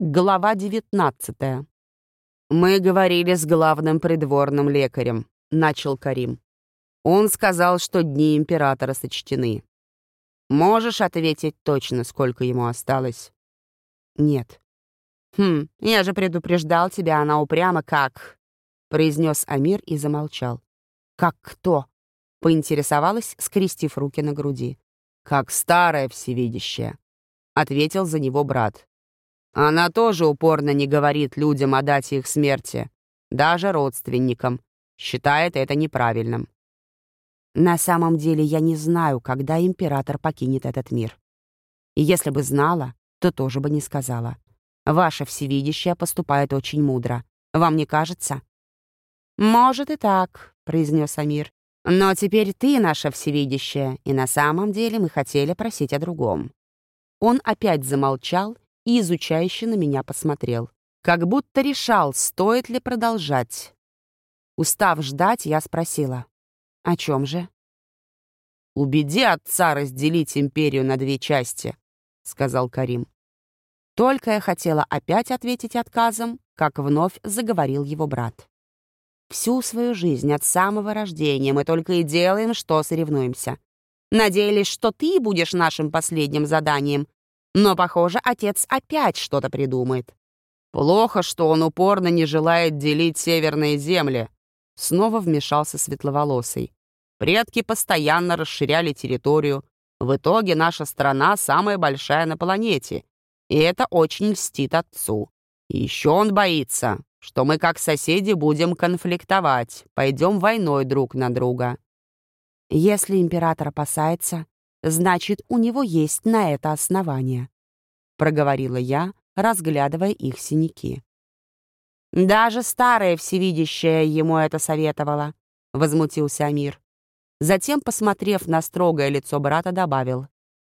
Глава 19. «Мы говорили с главным придворным лекарем», — начал Карим. «Он сказал, что дни императора сочтены. Можешь ответить точно, сколько ему осталось?» «Нет». «Хм, я же предупреждал тебя, она упряма как...» — произнес Амир и замолчал. «Как кто?» — поинтересовалась, скрестив руки на груди. «Как старая всевидящая», — ответил за него брат. Она тоже упорно не говорит людям о дате их смерти, даже родственникам. Считает это неправильным. На самом деле я не знаю, когда император покинет этот мир. И если бы знала, то тоже бы не сказала. Ваша всевидящая поступает очень мудро. Вам не кажется? «Может и так», — произнес Амир. «Но теперь ты наша всевидящая, и на самом деле мы хотели просить о другом». Он опять замолчал и изучающе на меня посмотрел. Как будто решал, стоит ли продолжать. Устав ждать, я спросила. «О чем же?» «Убеди отца разделить империю на две части», — сказал Карим. Только я хотела опять ответить отказом, как вновь заговорил его брат. «Всю свою жизнь от самого рождения мы только и делаем, что соревнуемся. Надеялись, что ты будешь нашим последним заданием, но, похоже, отец опять что-то придумает. Плохо, что он упорно не желает делить северные земли. Снова вмешался Светловолосый. Предки постоянно расширяли территорию. В итоге наша страна самая большая на планете. И это очень льстит отцу. И еще он боится, что мы как соседи будем конфликтовать, пойдем войной друг на друга. Если император опасается, Значит, у него есть на это основание», — проговорила я, разглядывая их синяки. «Даже старая всевидящая ему это советовала», — возмутился Амир. Затем, посмотрев на строгое лицо брата, добавил.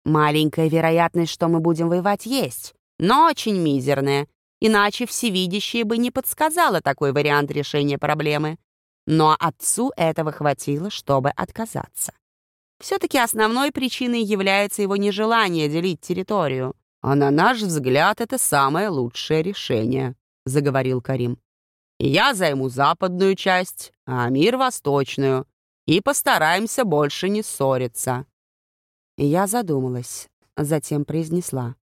«Маленькая вероятность, что мы будем воевать, есть, но очень мизерная, иначе всевидящая бы не подсказала такой вариант решения проблемы. Но отцу этого хватило, чтобы отказаться. Все-таки основной причиной является его нежелание делить территорию. «А на наш взгляд, это самое лучшее решение», — заговорил Карим. «Я займу западную часть, а Амир — восточную, и постараемся больше не ссориться». Я задумалась, затем произнесла.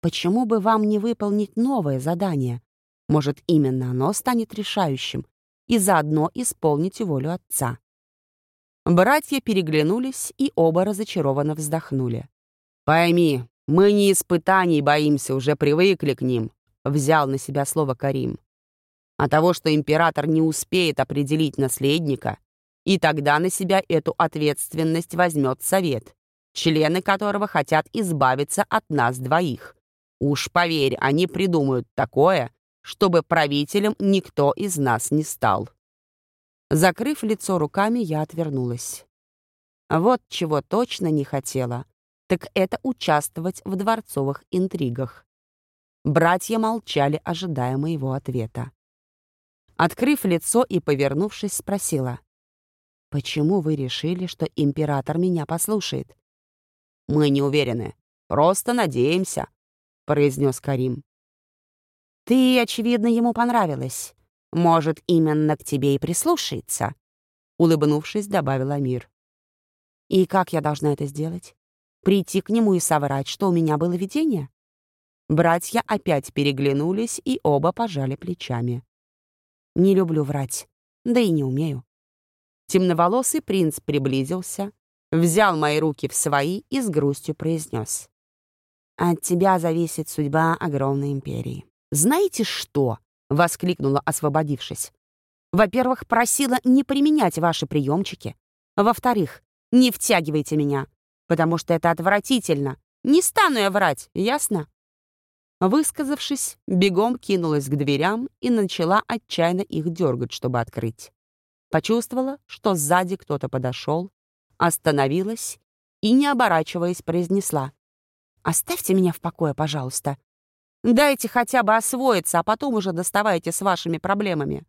«Почему бы вам не выполнить новое задание? Может, именно оно станет решающим, и заодно исполните волю отца?» Братья переглянулись и оба разочарованно вздохнули. «Пойми, мы не испытаний боимся, уже привыкли к ним», — взял на себя слово Карим. «А того, что император не успеет определить наследника, и тогда на себя эту ответственность возьмет совет, члены которого хотят избавиться от нас двоих. Уж поверь, они придумают такое, чтобы правителем никто из нас не стал». Закрыв лицо руками, я отвернулась. Вот чего точно не хотела, так это участвовать в дворцовых интригах. Братья молчали, ожидая моего ответа. Открыв лицо и повернувшись, спросила. «Почему вы решили, что император меня послушает?» «Мы не уверены. Просто надеемся», — произнес Карим. «Ты, очевидно, ему понравилась. Может, именно к тебе и прислушается?» Улыбнувшись, добавил Амир. «И как я должна это сделать? Прийти к нему и соврать, что у меня было видение?» Братья опять переглянулись и оба пожали плечами. «Не люблю врать, да и не умею». Темноволосый принц приблизился, взял мои руки в свои и с грустью произнес. «От тебя зависит судьба огромной империи. Знаете что?» — воскликнула, освободившись. «Во-первых, просила не применять ваши приемчики. Во-вторых, не втягивайте меня, потому что это отвратительно. Не стану я врать, ясно?» Высказавшись, бегом кинулась к дверям и начала отчаянно их дергать, чтобы открыть. Почувствовала, что сзади кто-то подошел, остановилась и, не оборачиваясь, произнесла. «Оставьте меня в покое, пожалуйста. Дайте хотя бы освоиться, а потом уже доставайте с вашими проблемами.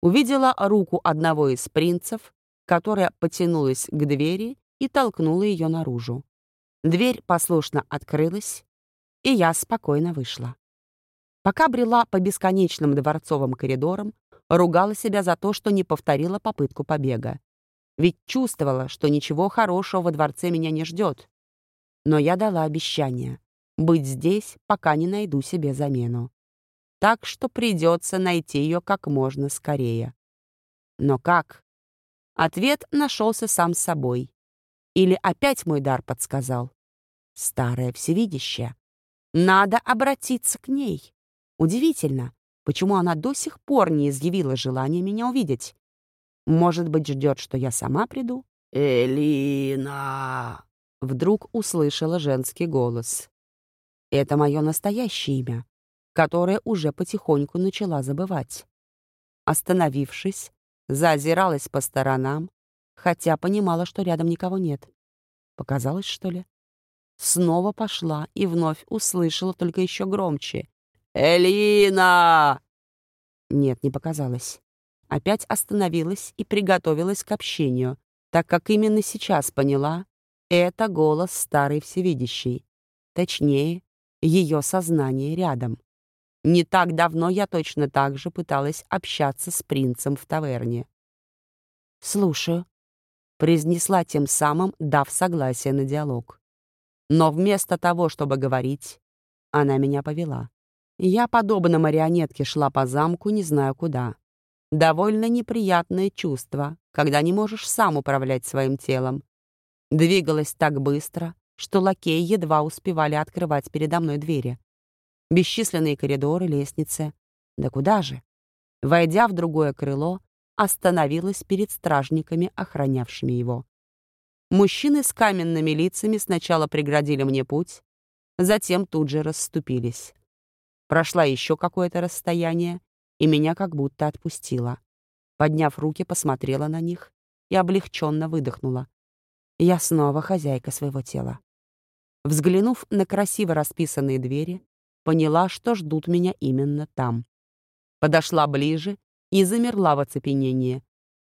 Увидела руку одного из принцев, которая потянулась к двери и толкнула ее наружу. Дверь послушно открылась, и я спокойно вышла. Пока брела по бесконечным дворцовым коридорам, ругала себя за то, что не повторила попытку побега. Ведь чувствовала, что ничего хорошего во дворце меня не ждет. Но я дала обещание быть здесь, пока не найду себе замену. Так что придется найти ее как можно скорее. Но как? Ответ нашелся сам собой. Или опять мой дар подсказал? Старая всевидящая. Надо обратиться к ней. Удивительно, почему она до сих пор не изъявила желания меня увидеть. Может быть, ждет, что я сама приду? «Элина!» Вдруг услышала женский голос. Это мое настоящее имя, которое уже потихоньку начала забывать. Остановившись, заозиралась по сторонам, хотя понимала, что рядом никого нет. Показалось, что ли? Снова пошла и вновь услышала только еще громче. «Элина!» Нет, не показалось. Опять остановилась и приготовилась к общению, так как именно сейчас поняла, это голос старой всевидящей. Точнее, ее сознание рядом. Не так давно я точно так же пыталась общаться с принцем в таверне. «Слушаю», — произнесла тем самым, дав согласие на диалог. Но вместо того, чтобы говорить, она меня повела. Я, подобно марионетке, шла по замку, не знаю куда. Довольно неприятное чувство, когда не можешь сам управлять своим телом. Двигалась так быстро, что лакеи едва успевали открывать передо мной двери. Бесчисленные коридоры, лестницы. Да куда же? Войдя в другое крыло, остановилась перед стражниками, охранявшими его. Мужчины с каменными лицами сначала преградили мне путь, затем тут же расступились. Прошла еще какое-то расстояние, и меня как будто отпустила. Подняв руки, посмотрела на них и облегченно выдохнула. Я снова хозяйка своего тела. Взглянув на красиво расписанные двери, поняла, что ждут меня именно там. Подошла ближе и замерла в оцепенении,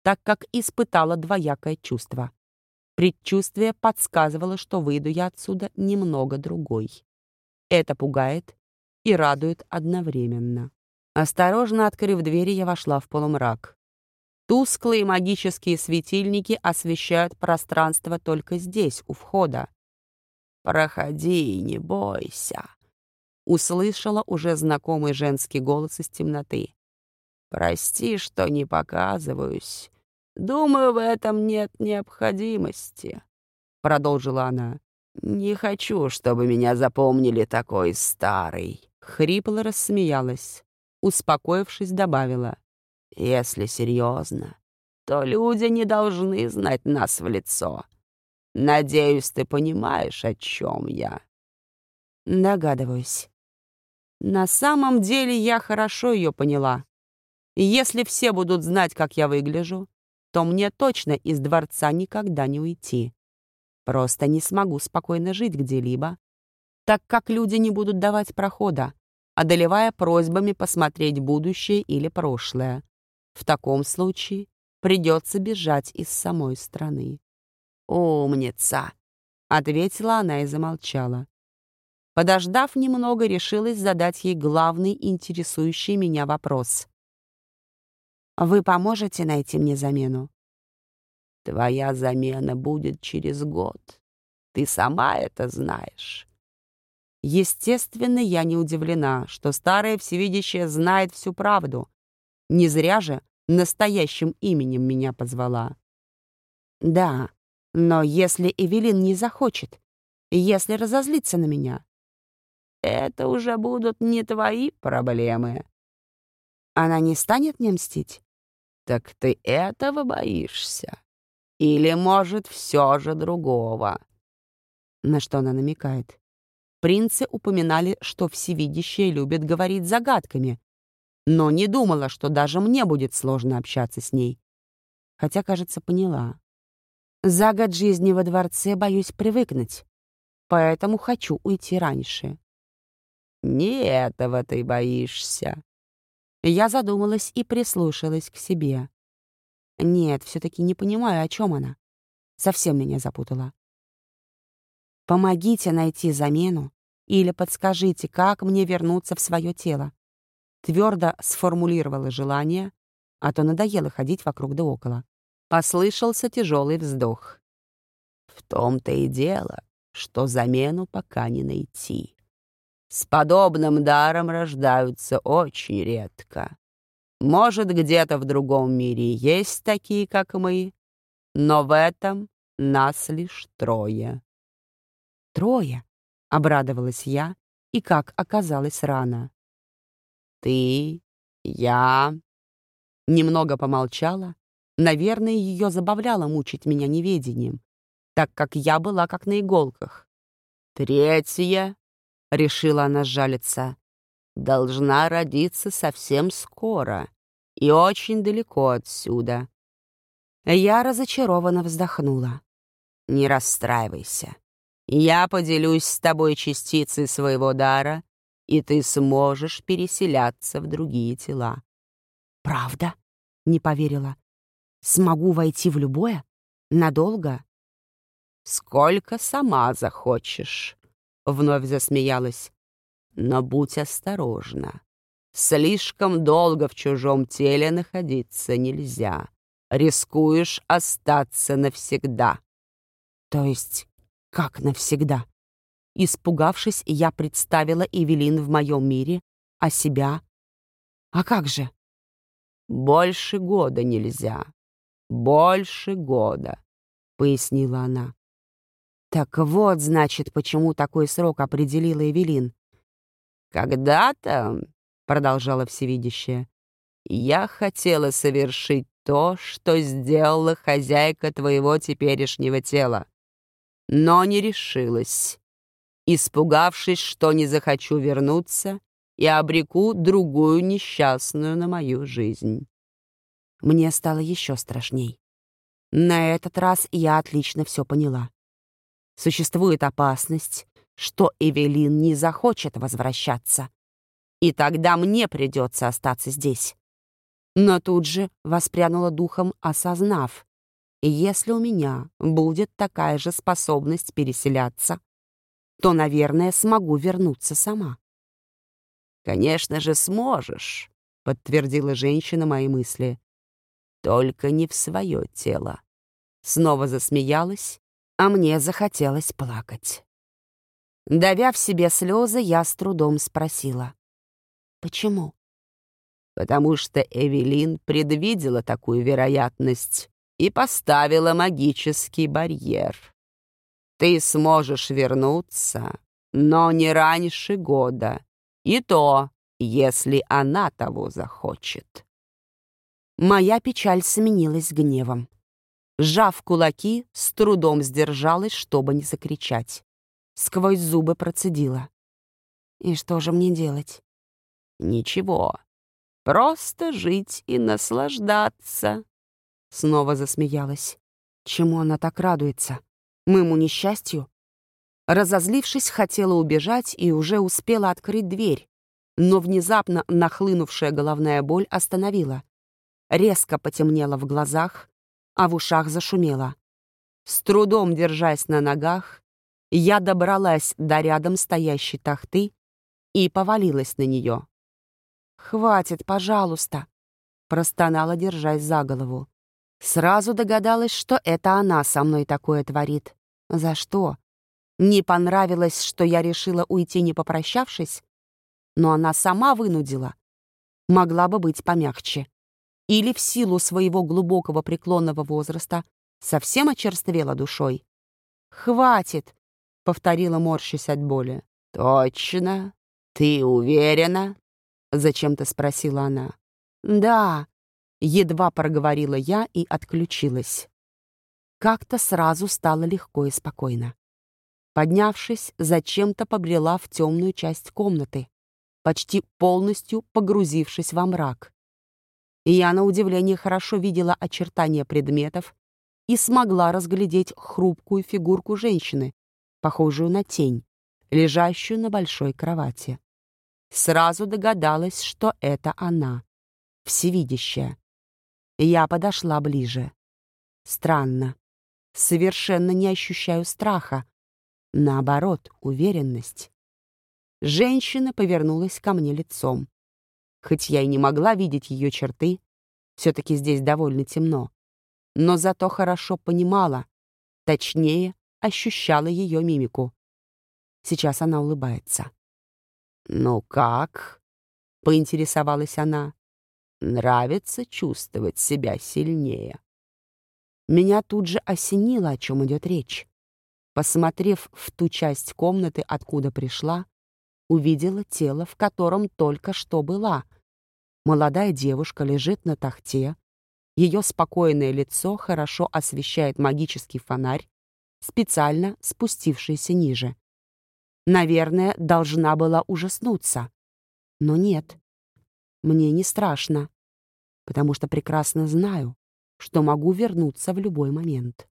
так как испытала двоякое чувство. Предчувствие подсказывало, что выйду я отсюда немного другой. Это пугает и радует одновременно. Осторожно открыв двери, я вошла в полумрак. Тусклые магические светильники освещают пространство только здесь, у входа. «Проходи, не бойся», — услышала уже знакомый женский голос из темноты. «Прости, что не показываюсь. Думаю, в этом нет необходимости», — продолжила она. «Не хочу, чтобы меня запомнили такой старый». Хрипло рассмеялась. Успокоившись, добавила. «Если серьезно, то люди не должны знать нас в лицо. Надеюсь, ты понимаешь, о чем я». Догадываюсь. На самом деле я хорошо ее поняла. Если все будут знать, как я выгляжу, то мне точно из дворца никогда не уйти. Просто не смогу спокойно жить где-либо, так как люди не будут давать прохода, одолевая просьбами посмотреть будущее или прошлое. В таком случае придется бежать из самой страны. «Умница!» — ответила она и замолчала. Подождав немного, решилась задать ей главный интересующий меня вопрос. «Вы поможете найти мне замену?» «Твоя замена будет через год. Ты сама это знаешь». Естественно, я не удивлена, что старая всевидящая знает всю правду. Не зря же настоящим именем меня позвала. Да, но если Эвелин не захочет, если разозлится на меня, это уже будут не твои проблемы. Она не станет мне мстить? Так ты этого боишься? Или, может, все же другого? На что она намекает? Принцы упоминали, что всевидящая любит говорить загадками, но не думала, что даже мне будет сложно общаться с ней. Хотя, кажется, поняла. За год жизни во дворце боюсь привыкнуть, поэтому хочу уйти раньше. Не этого ты боишься. Я задумалась и прислушалась к себе. Нет, все-таки не понимаю, о чем она. Совсем меня запутала. Помогите найти замену или подскажите, как мне вернуться в свое тело. твердо сформулировала желание, а то надоело ходить вокруг да около. Послышался тяжелый вздох. В том-то и дело, что замену пока не найти. С подобным даром рождаются очень редко. Может, где-то в другом мире есть такие, как мы, но в этом нас лишь трое. Трое, обрадовалась я, и как оказалось рано. Ты, я... Немного помолчала. Наверное, ее забавляло мучить меня неведением, так как я была как на иголках. Третья, — решила она сжалиться, — должна родиться совсем скоро и очень далеко отсюда. Я разочарованно вздохнула. «Не расстраивайся. Я поделюсь с тобой частицей своего дара, и ты сможешь переселяться в другие тела». «Правда?» — не поверила. «Смогу войти в любое? Надолго?» «Сколько сама захочешь», — вновь засмеялась. «Но будь осторожна. Слишком долго в чужом теле находиться нельзя рискуешь остаться навсегда». «То есть как навсегда?» Испугавшись, я представила Эвелин в моем мире, а себя... А как же? «Больше года нельзя. Больше года», — пояснила она. «Так вот, значит, почему такой срок определила Эвелин». «Когда-то», — продолжала всевидящая, — «я хотела совершить то, что сделала хозяйка твоего теперешнего тела. Но не решилась, испугавшись, что не захочу вернуться и обреку другую несчастную на мою жизнь. Мне стало еще страшней. На этот раз я отлично все поняла. Существует опасность, что Эвелин не захочет возвращаться, и тогда мне придется остаться здесь но тут же воспрянула духом, осознав, если у меня будет такая же способность переселяться, то, наверное, смогу вернуться сама. «Конечно же, сможешь», — подтвердила женщина мои мысли. «Только не в свое тело». Снова засмеялась, а мне захотелось плакать. Давя в себе слезы, я с трудом спросила. «Почему?» потому что Эвелин предвидела такую вероятность и поставила магический барьер. Ты сможешь вернуться, но не раньше года, и то, если она того захочет. Моя печаль сменилась гневом. Сжав кулаки, с трудом сдержалась, чтобы не закричать. Сквозь зубы процедила. «И что же мне делать?» «Ничего. Просто жить и наслаждаться. Снова засмеялась. Чему она так радуется? Моему несчастью? Разозлившись, хотела убежать и уже успела открыть дверь, но внезапно нахлынувшая головная боль остановила. Резко потемнело в глазах, а в ушах зашумело. С трудом держась на ногах, я добралась до рядом стоящей тахты и повалилась на нее. «Хватит, пожалуйста!» — простонала, держась за голову. Сразу догадалась, что это она со мной такое творит. За что? Не понравилось, что я решила уйти, не попрощавшись? Но она сама вынудила. Могла бы быть помягче. Или в силу своего глубокого преклонного возраста совсем очерствела душой. «Хватит!» — повторила, морщась от боли. «Точно? Ты уверена?» — зачем-то спросила она. «Да», — едва проговорила я и отключилась. Как-то сразу стало легко и спокойно. Поднявшись, зачем-то побрела в темную часть комнаты, почти полностью погрузившись во мрак. Я, на удивление, хорошо видела очертания предметов и смогла разглядеть хрупкую фигурку женщины, похожую на тень, лежащую на большой кровати. Сразу догадалась, что это она, всевидящая. Я подошла ближе. Странно. Совершенно не ощущаю страха. Наоборот, уверенность. Женщина повернулась ко мне лицом. Хоть я и не могла видеть ее черты, все-таки здесь довольно темно, но зато хорошо понимала, точнее, ощущала ее мимику. Сейчас она улыбается. «Ну как?» — поинтересовалась она. «Нравится чувствовать себя сильнее». Меня тут же осенило, о чем идет речь. Посмотрев в ту часть комнаты, откуда пришла, увидела тело, в котором только что была. Молодая девушка лежит на тахте, ее спокойное лицо хорошо освещает магический фонарь, специально спустившийся ниже. Наверное, должна была ужаснуться. Но нет. Мне не страшно, потому что прекрасно знаю, что могу вернуться в любой момент.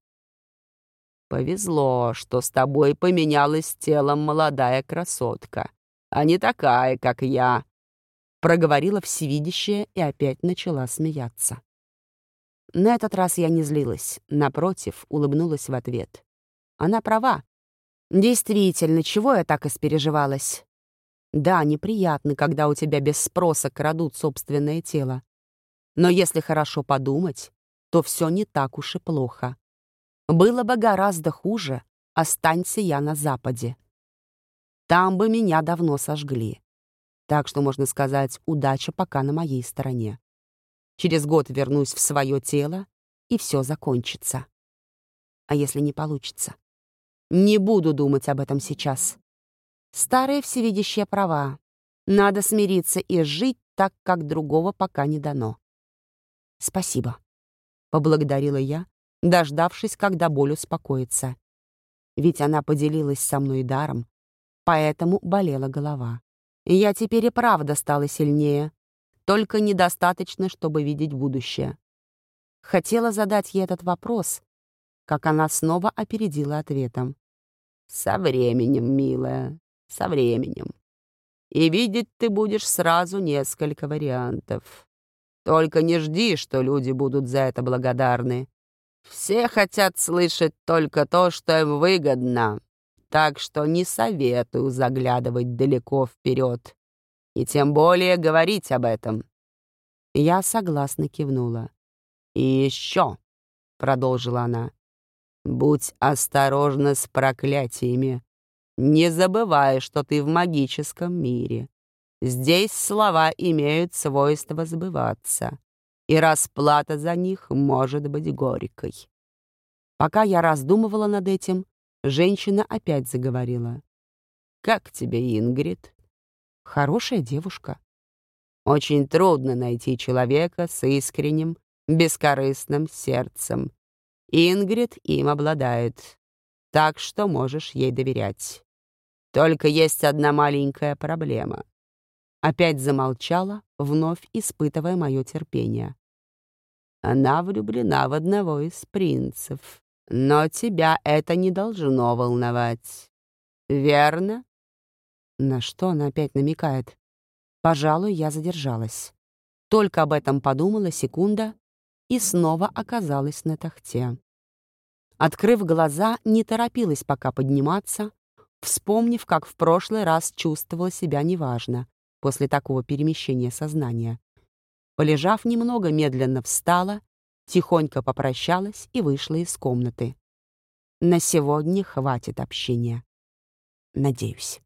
«Повезло, что с тобой поменялась телом молодая красотка, а не такая, как я», — проговорила всевидящая и опять начала смеяться. На этот раз я не злилась, напротив, улыбнулась в ответ. Она права. Действительно, чего я так испереживалась? Да, неприятно, когда у тебя без спроса крадут собственное тело. Но если хорошо подумать, то все не так уж и плохо. Было бы гораздо хуже, останься я на Западе. Там бы меня давно сожгли. Так что, можно сказать, удача пока на моей стороне. Через год вернусь в свое тело, и все закончится. А если не получится? Не буду думать об этом сейчас. Старая всевидящая права. Надо смириться и жить так, как другого пока не дано. Спасибо. — поблагодарила я, дождавшись, когда боль успокоится. Ведь она поделилась со мной даром, поэтому болела голова. Я теперь и правда стала сильнее, только недостаточно, чтобы видеть будущее. Хотела задать ей этот вопрос, как она снова опередила ответом. «Со временем, милая, со временем. И видеть ты будешь сразу несколько вариантов. Только не жди, что люди будут за это благодарны. Все хотят слышать только то, что им выгодно, так что не советую заглядывать далеко вперед и тем более говорить об этом. Я согласно кивнула. «И еще», — продолжила она, — «будь осторожна с проклятиями. Не забывай, что ты в магическом мире. Здесь слова имеют свойство сбываться, и расплата за них может быть горькой. Пока я раздумывала над этим, женщина опять заговорила. «Как тебе, Ингрид?» «Хорошая девушка». «Очень трудно найти человека с искренним, бескорыстным сердцем. Ингрид им обладает, так что можешь ей доверять. Только есть одна маленькая проблема. Опять замолчала, вновь испытывая мое терпение. Она влюблена в одного из принцев. Но тебя это не должно волновать. Верно? На что она опять намекает? Пожалуй, я задержалась. Только об этом подумала секунда и снова оказалась на тахте. Открыв глаза, не торопилась пока подниматься, вспомнив, как в прошлый раз чувствовала себя неважно, после такого перемещения сознания. Полежав немного, медленно встала, тихонько попрощалась и вышла из комнаты. На сегодня хватит общения. Надеюсь.